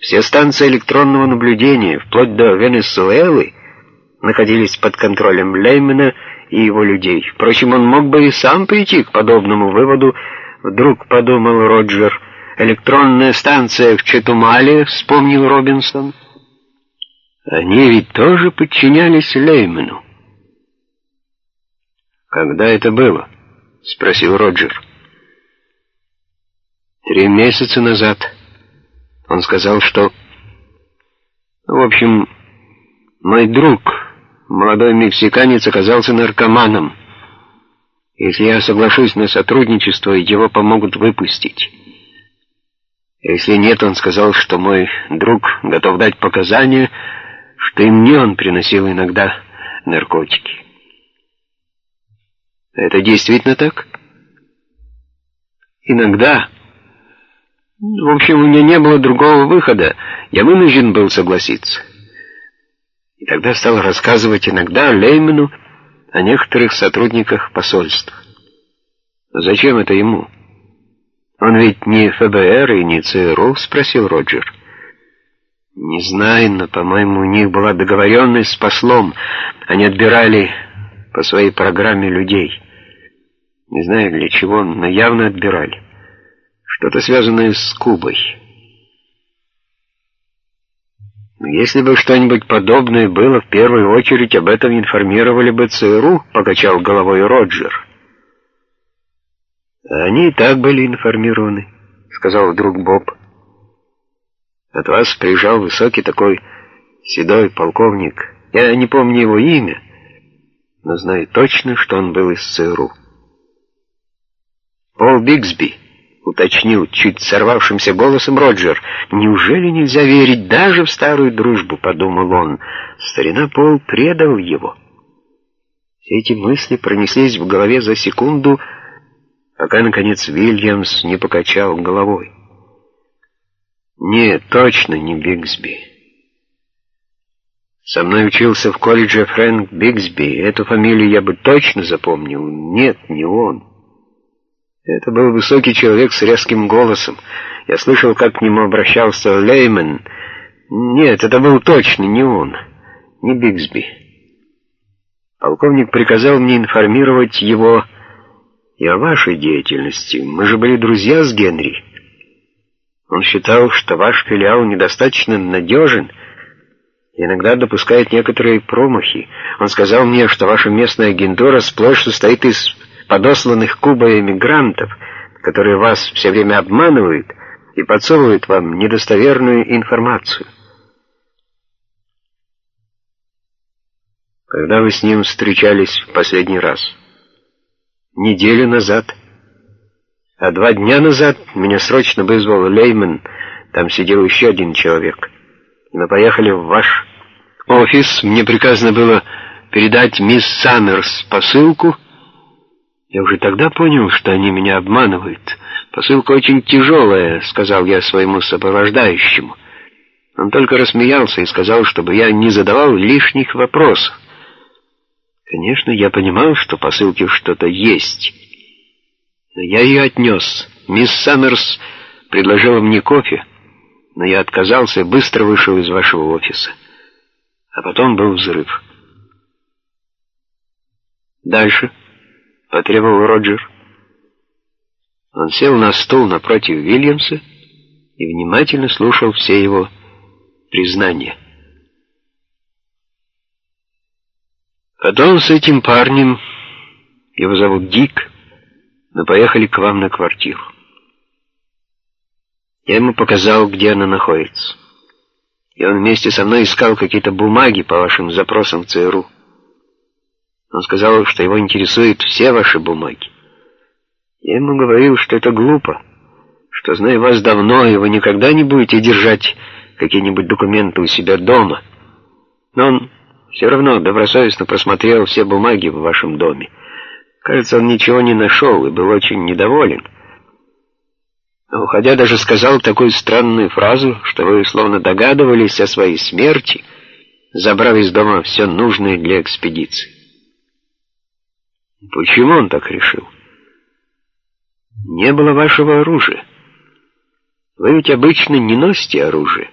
Все станции электронного наблюдения, вплоть до Венесуэлы, находились под контролем Леймена и его людей. Впрочем, он мог бы и сам прийти к подобному выводу, вдруг подумал Роджер. Электронная станция в Четумале, вспомнил Робинсон. Они ведь тоже подчинялись Леймену. «Когда это было?» — спросил Роджер. «Три месяца назад». Он сказал, что... В общем, мой друг, молодой мексиканец, оказался наркоманом. Если я соглашусь на сотрудничество, его помогут выпустить. Если нет, он сказал, что мой друг готов дать показания, что и мне он приносил иногда наркотики. Это действительно так? Иногда. В общем, у меня не было другого выхода. Я вынужден был согласиться. И тогда стал рассказывать иногда Леймену о некоторых сотрудниках посольства. Зачем это ему? Он ведь не ФБР и не ЦРУ, спросил Роджер. Не знаю, но, по-моему, у них была договоренность с послом. Они отбирали по своей программе людей. Не знаю для чего, но явно отбирали. Что-то связанное с Кубой. Если бы что-нибудь подобное было, в первую очередь об этом информировали бы ЦРУ, покачал головой Роджер. Они и так были информированы, сказал вдруг Боб. От вас приезжал высокий такой седой полковник. Я не помню его имя, но знаю точно, что он был из ЦРУ. Пол Бигсби уточнил чуть сорвавшимся голосом Роджер. «Неужели нельзя верить даже в старую дружбу?» — подумал он. Старина Пол предал его. Все эти мысли пронеслись в голове за секунду, пока, наконец, Вильямс не покачал головой. «Нет, точно не Бигсби. Со мной учился в колледже Фрэнк Бигсби. Эту фамилию я бы точно запомнил. Нет, не он». Это был высокий человек с резким голосом. Я слышал, как к нему обращался Леймен. Нет, это был точно не он, не Бигсби. Полковник приказал мне информировать его и о вашей деятельности. Мы же были друзья с Генри. Он считал, что ваш филиал недостаточно надежен и иногда допускает некоторые промахи. Он сказал мне, что ваша местная агентура сплошь состоит из подосланных Кубой эмигрантов, которые вас все время обманывают и подсовывают вам недостоверную информацию. Когда вы с ним встречались в последний раз? Неделю назад. А два дня назад меня срочно вызвал Лейман, там сидел еще один человек. Мы поехали в ваш офис, мне приказано было передать мисс Саммерс посылку, я уже тогда понял, что они меня обманывают. Посылка очень тяжелая, сказал я своему сопровождающему. Он только рассмеялся и сказал, чтобы я не задавал лишних вопросов. Конечно, я понимал, что в посылке что-то есть. Но я ее отнес. Мисс Саммерс предложила мне кофе, но я отказался и быстро вышел из вашего офиса. А потом был взрыв. Дальше... — потребовал Роджер. Он сел на стул напротив Вильямса и внимательно слушал все его признания. Потом с этим парнем, его зовут Дик, мы поехали к вам на квартиру. Я ему показал, где она находится. И он вместе со мной искал какие-то бумаги по вашим запросам в ЦРУ. Он сказал, что его интересуют все ваши бумаги. Я ему говорил, что это глупо, что, зная вас давно, и вы никогда не будете держать какие-нибудь документы у себя дома. Но он все равно добросовестно просмотрел все бумаги в вашем доме. Кажется, он ничего не нашел и был очень недоволен. А уходя, даже сказал такую странную фразу, что вы словно догадывались о своей смерти, забрав из дома все нужное для экспедиции. Почему он так решил? Не было вашего оружия. Вы ведь обычно не носите оружие.